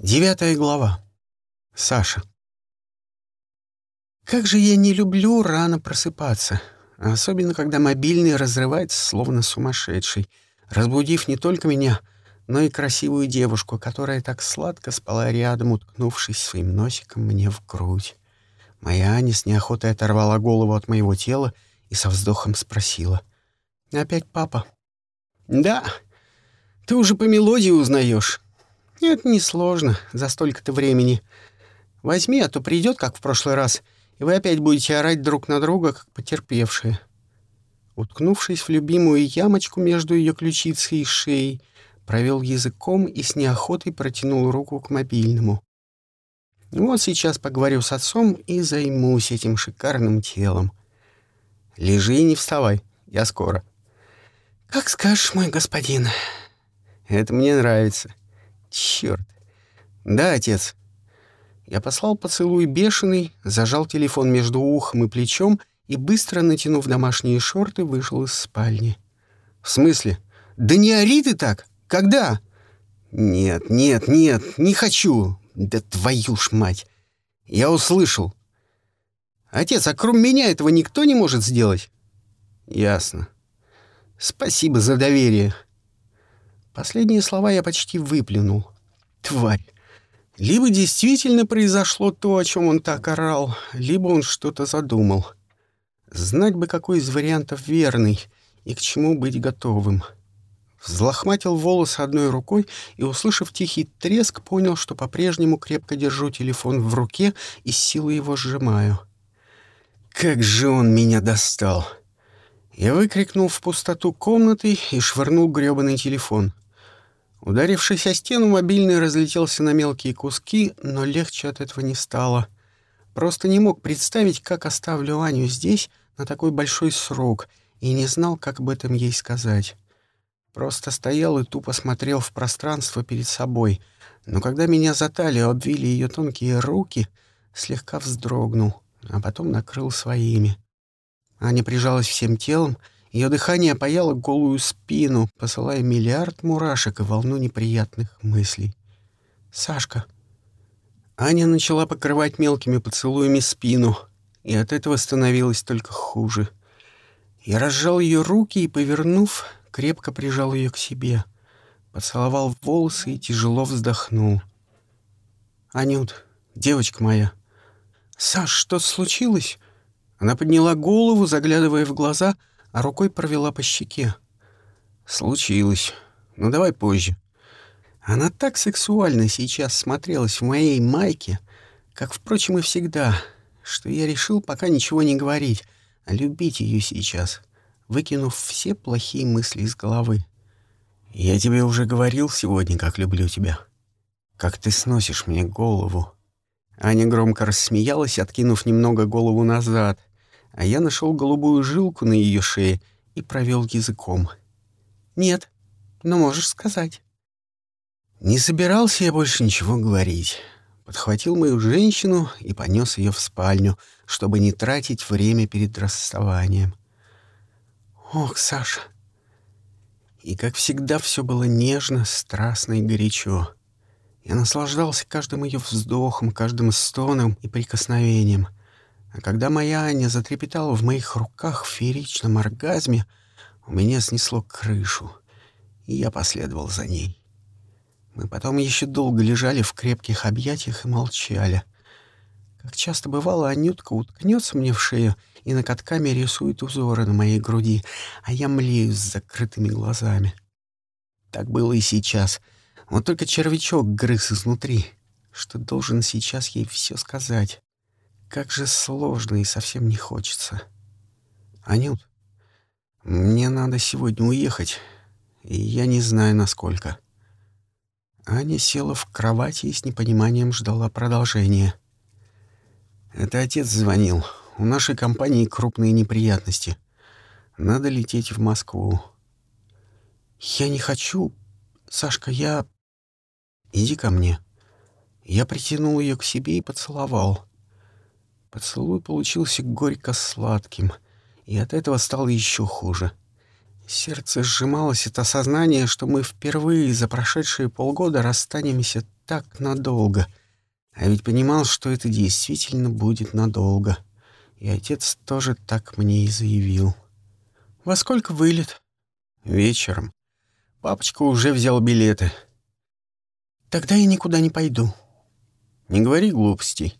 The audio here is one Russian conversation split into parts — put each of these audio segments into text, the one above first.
Девятая глава. Саша. Как же я не люблю рано просыпаться, особенно когда мобильный разрывается словно сумасшедший, разбудив не только меня, но и красивую девушку, которая так сладко спала рядом, уткнувшись своим носиком мне в грудь. Моя Аня с неохотой оторвала голову от моего тела и со вздохом спросила. «Опять папа?» «Да. Ты уже по мелодии узнаешь. «Это несложно за столько-то времени. Возьми, а то придет, как в прошлый раз, и вы опять будете орать друг на друга, как потерпевшие». Уткнувшись в любимую ямочку между ее ключицей и шеей, провел языком и с неохотой протянул руку к мобильному. Вот сейчас поговорю с отцом и займусь этим шикарным телом. Лежи и не вставай, я скоро. Как скажешь, мой господин. Это мне нравится. Черт. Да, отец. Я послал поцелуй бешеный, зажал телефон между ухом и плечом и, быстро натянув домашние шорты, вышел из спальни. В смысле? Да не ори ты так! Когда? Нет, нет, нет, не хочу. Да твою ж мать! Я услышал. Отец, а кроме меня этого никто не может сделать? Ясно. Спасибо за доверие. Последние слова я почти выплюнул. Тварь. Либо действительно произошло то, о чем он так орал, либо он что-то задумал. Знать бы, какой из вариантов верный и к чему быть готовым. Взлохматил волосы одной рукой и, услышав тихий треск, понял, что по-прежнему крепко держу телефон в руке и силой его сжимаю. «Как же он меня достал!» Я выкрикнул в пустоту комнаты и швырнул грёбаный телефон — Ударившись о стену, мобильный разлетелся на мелкие куски, но легче от этого не стало. Просто не мог представить, как оставлю Аню здесь на такой большой срок, и не знал, как об этом ей сказать. Просто стоял и тупо смотрел в пространство перед собой, но когда меня за талию обвили ее тонкие руки, слегка вздрогнул, а потом накрыл своими. Аня прижалась всем телом, ее дыхание паяло голую спину, посылая миллиард мурашек и волну неприятных мыслей. «Сашка!» Аня начала покрывать мелкими поцелуями спину, и от этого становилось только хуже. Я разжал ее руки и, повернув, крепко прижал ее к себе. Поцеловал в волосы и тяжело вздохнул. «Анют, девочка моя!» «Саш, что случилось?» Она подняла голову, заглядывая в глаза — а рукой провела по щеке. «Случилось. Ну, давай позже». Она так сексуально сейчас смотрелась в моей майке, как, впрочем, и всегда, что я решил пока ничего не говорить, а любить ее сейчас, выкинув все плохие мысли из головы. «Я тебе уже говорил сегодня, как люблю тебя. Как ты сносишь мне голову». Аня громко рассмеялась, откинув немного голову назад, а я нашел голубую жилку на ее шее и провел языком. «Нет, но можешь сказать». Не собирался я больше ничего говорить. Подхватил мою женщину и понес ее в спальню, чтобы не тратить время перед расставанием. Ох, Саша. И, как всегда, все было нежно, страстно и горячо. Я наслаждался каждым ее вздохом, каждым стоном и прикосновением — а когда моя Аня затрепетала в моих руках в фееричном оргазме, у меня снесло крышу, и я последовал за ней. Мы потом еще долго лежали в крепких объятиях и молчали. Как часто бывало, Анютка уткнется мне в шею и накатками рисует узоры на моей груди, а я млею с закрытыми глазами. Так было и сейчас. Вот только червячок грыз изнутри, что должен сейчас ей все сказать. Как же сложно и совсем не хочется. Анют, мне надо сегодня уехать, и я не знаю, насколько. Аня села в кровати и с непониманием ждала продолжения. Это отец звонил. У нашей компании крупные неприятности. Надо лететь в Москву. Я не хочу. Сашка, я... Иди ко мне. Я притянул ее к себе и поцеловал. Поцелуй получился горько-сладким, и от этого стало еще хуже. Сердце сжималось от осознания, что мы впервые за прошедшие полгода расстанемся так надолго. А ведь понимал, что это действительно будет надолго. И отец тоже так мне и заявил. «Во сколько вылет?» «Вечером. Папочка уже взял билеты». «Тогда я никуда не пойду». «Не говори глупостей.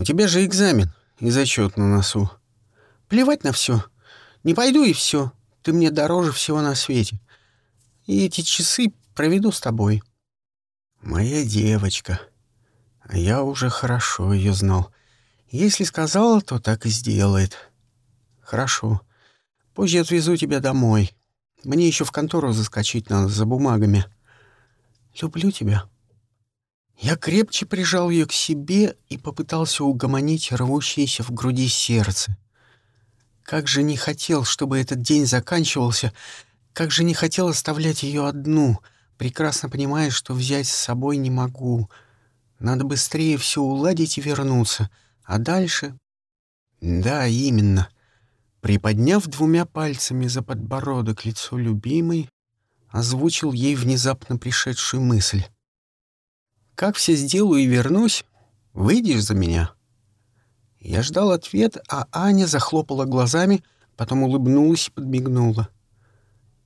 У тебя же экзамен и зачет на носу». «Плевать на все. Не пойду и все. Ты мне дороже всего на свете. И эти часы проведу с тобой». «Моя девочка. А я уже хорошо ее знал. Если сказала, то так и сделает. Хорошо. Позже отвезу тебя домой. Мне еще в контору заскочить надо за бумагами. Люблю тебя». Я крепче прижал ее к себе и попытался угомонить рвущееся в груди сердце. Как же не хотел, чтобы этот день заканчивался, как же не хотел оставлять ее одну, прекрасно понимая, что взять с собой не могу. Надо быстрее все уладить и вернуться. А дальше... Да, именно. Приподняв двумя пальцами за подбородок лицо любимой, озвучил ей внезапно пришедшую мысль. «Как все сделаю и вернусь, выйдешь за меня?» Я ждал ответ, а Аня захлопала глазами, потом улыбнулась и подмигнула.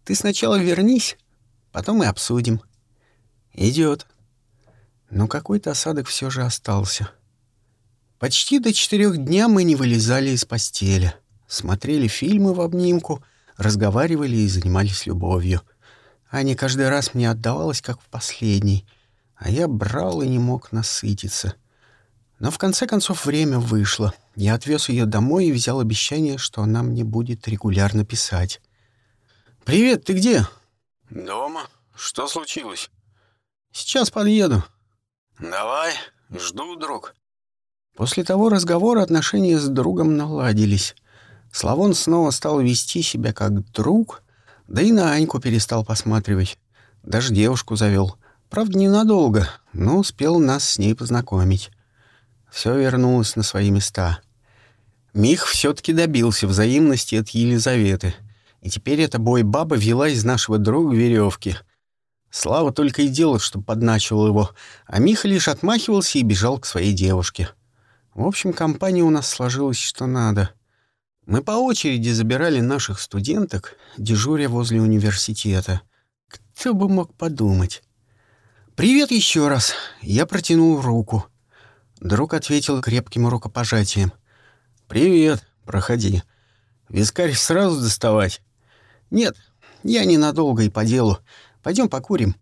«Ты сначала вернись, потом и обсудим». «Идет». Но какой-то осадок все же остался. Почти до четырех дня мы не вылезали из постели. Смотрели фильмы в обнимку, разговаривали и занимались любовью. Аня каждый раз мне отдавалась, как в последний, а я брал и не мог насытиться — но в конце концов время вышло. Я отвез ее домой и взял обещание, что она мне будет регулярно писать. «Привет, ты где?» «Дома. Что случилось?» «Сейчас подъеду». «Давай, жду, друг». После того разговора отношения с другом наладились. Славон снова стал вести себя как друг, да и на Аньку перестал посматривать. Даже девушку завел. Правда, ненадолго, но успел нас с ней познакомить. Все вернулось на свои места. Мих все-таки добился взаимности от Елизаветы, и теперь эта бой-баба вела из нашего друга веревки. Слава только и делал, что подначивал его, а Миха лишь отмахивался и бежал к своей девушке. В общем, компания у нас сложилась что надо. Мы по очереди забирали наших студенток, дежуря возле университета. Кто бы мог подумать? «Привет еще раз!» Я протянул руку — Друг ответил крепким рукопожатием. «Привет, проходи. Вискарь сразу доставать?» «Нет, я ненадолго и по делу. Пойдем покурим».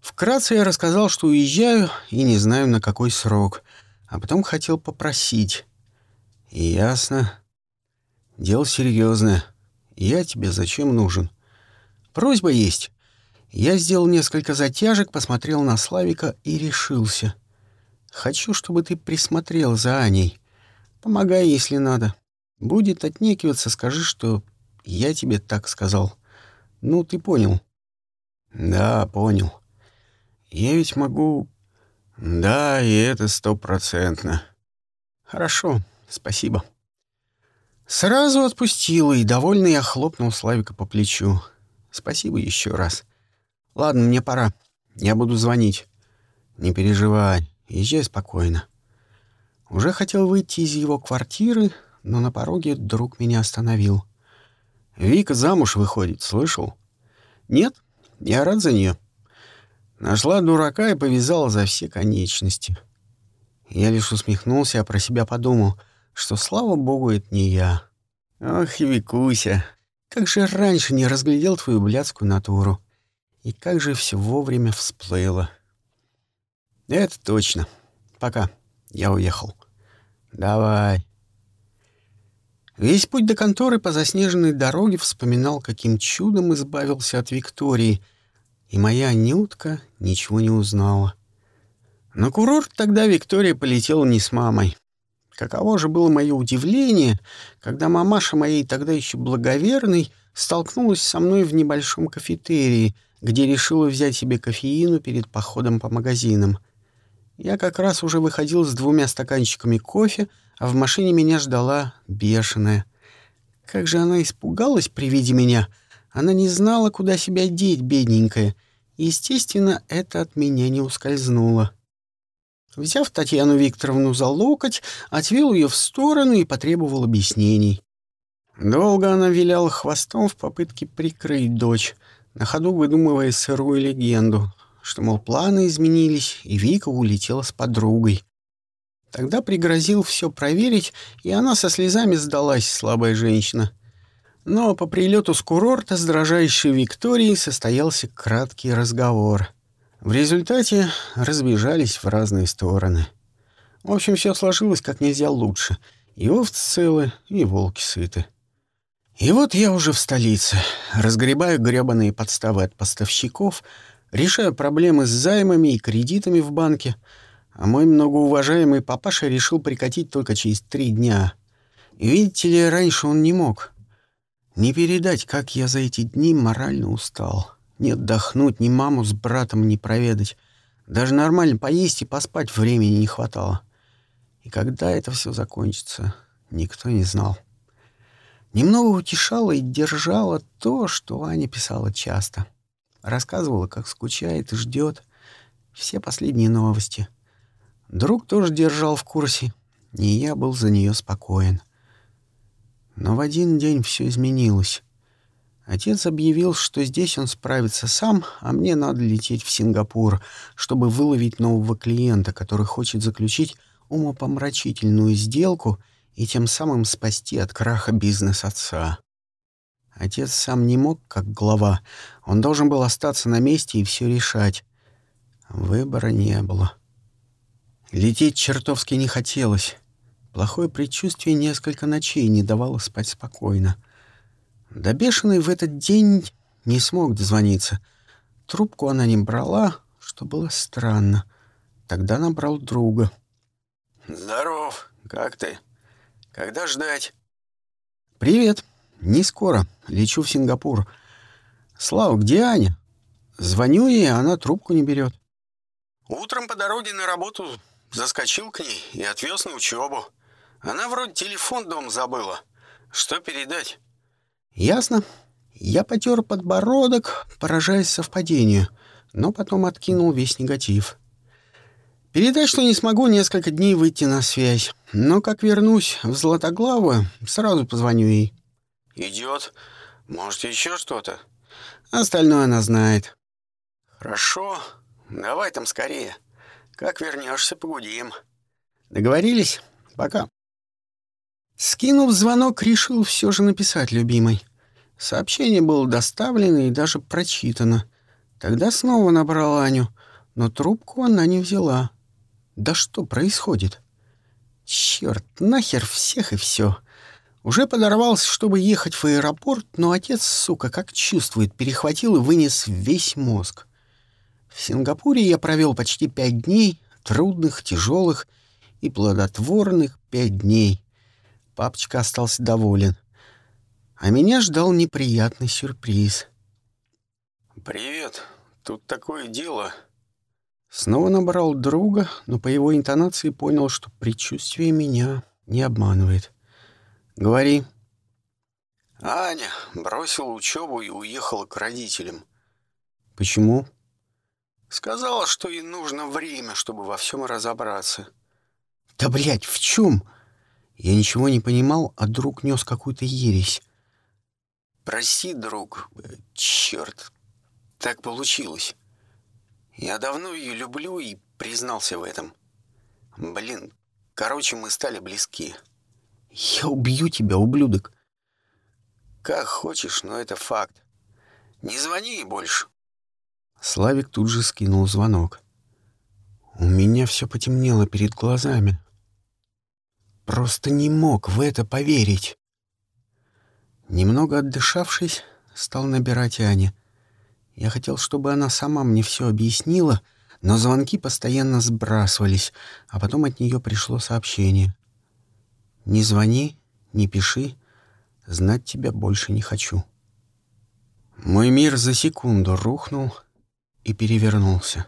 Вкратце я рассказал, что уезжаю и не знаю, на какой срок, а потом хотел попросить. «Ясно. Дело серьезное. Я тебе зачем нужен?» «Просьба есть». Я сделал несколько затяжек, посмотрел на Славика и решился. Хочу, чтобы ты присмотрел за Аней. Помогай, если надо. Будет отнекиваться, скажи, что я тебе так сказал. Ну, ты понял. Да, понял. Я ведь могу... Да, и это стопроцентно. Хорошо, спасибо. Сразу отпустила и, довольный, я хлопнул Славика по плечу. Спасибо еще раз. Ладно, мне пора. Я буду звонить. Не переживай. Езжай спокойно. Уже хотел выйти из его квартиры, но на пороге друг меня остановил. «Вика замуж выходит, слышал?» «Нет, я рад за нее. Нашла дурака и повязала за все конечности. Я лишь усмехнулся, а про себя подумал, что, слава богу, это не я. Ох, Викуся, как же раньше не разглядел твою блядскую натуру. И как же все вовремя всплыло. «Это точно. Пока. Я уехал». «Давай». Весь путь до конторы по заснеженной дороге вспоминал, каким чудом избавился от Виктории, и моя Нютка ничего не узнала. На курорт тогда Виктория полетела не с мамой. Каково же было мое удивление, когда мамаша моей тогда еще благоверной столкнулась со мной в небольшом кафетерии, где решила взять себе кофеину перед походом по магазинам — я как раз уже выходил с двумя стаканчиками кофе, а в машине меня ждала бешеная. Как же она испугалась при виде меня. Она не знала, куда себя деть, бедненькая. Естественно, это от меня не ускользнуло. Взяв Татьяну Викторовну за локоть, отвел ее в сторону и потребовал объяснений. Долго она виляла хвостом в попытке прикрыть дочь, на ходу выдумывая сырую легенду, что, мол, планы изменились, и Вика улетела с подругой. Тогда пригрозил все проверить, и она со слезами сдалась, слабая женщина. Но по прилету с курорта с дрожайшей Викторией состоялся краткий разговор. В результате разбежались в разные стороны. В общем, все сложилось как нельзя лучше. И овцы целы, и волки сыты. И вот я уже в столице, разгребаю грёбаные подставы от поставщиков, решаю проблемы с займами и кредитами в банке, а мой многоуважаемый папаша решил прикатить только через три дня. Видите ли, раньше он не мог. Не передать, как я за эти дни морально устал. Не отдохнуть, ни маму с братом не проведать. Даже нормально поесть и поспать времени не хватало. И когда это все закончится, никто не знал. Немного утешало и держало то, что Аня писала часто. Рассказывала, как скучает и ждет все последние новости. Друг тоже держал в курсе, и я был за нее спокоен. Но в один день все изменилось. Отец объявил, что здесь он справится сам, а мне надо лететь в Сингапур, чтобы выловить нового клиента, который хочет заключить умопомрачительную сделку и тем самым спасти от краха бизнес отца. Отец сам не мог, как глава. Он должен был остаться на месте и все решать. Выбора не было. Лететь чертовски не хотелось. Плохое предчувствие несколько ночей не давало спать спокойно. До бешеной в этот день не смог дозвониться. Трубку она не брала, что было странно. Тогда набрал друга. «Здоров, как ты? Когда ждать?» «Привет. Не скоро. Лечу в Сингапур. Слава, где Аня?» Звоню ей, она трубку не берет. «Утром по дороге на работу заскочил к ней и отвез на учебу. Она вроде телефон дом забыла. Что передать?» «Ясно». Я потер подбородок, поражаясь совпадению, но потом откинул весь негатив. Передай, что не смогу несколько дней выйти на связь, но как вернусь в Златоглавую, сразу позвоню ей. Идет. Может, еще что-то? Остальное она знает. Хорошо. Давай там скорее. Как вернешься, погудим. Договорились? Пока. Скинув звонок, решил все же написать любимой. Сообщение было доставлено и даже прочитано. Тогда снова набрал Аню, но трубку она не взяла. Да что происходит? Черт, нахер всех и все. Уже подорвался, чтобы ехать в аэропорт, но отец, сука, как чувствует, перехватил и вынес весь мозг. В Сингапуре я провел почти пять дней, трудных, тяжелых и плодотворных пять дней. Папочка остался доволен. А меня ждал неприятный сюрприз. «Привет. Тут такое дело». Снова набрал друга, но по его интонации понял, что предчувствие меня не обманывает. «Говори». «Аня бросила учебу и уехала к родителям». «Почему?» «Сказала, что ей нужно время, чтобы во всем разобраться». «Да, блядь, в чем?» Я ничего не понимал, а друг нес какую-то ересь. «Прости, друг, черт, так получилось. Я давно ее люблю и признался в этом. Блин, короче, мы стали близки». «Я убью тебя, ублюдок!» «Как хочешь, но это факт. Не звони ей больше». Славик тут же скинул звонок. У меня все потемнело перед глазами. Просто не мог в это поверить. Немного отдышавшись, стал набирать Ане. Я хотел, чтобы она сама мне все объяснила, но звонки постоянно сбрасывались, а потом от нее пришло сообщение. «Не звони, не пиши, знать тебя больше не хочу». Мой мир за секунду рухнул и перевернулся.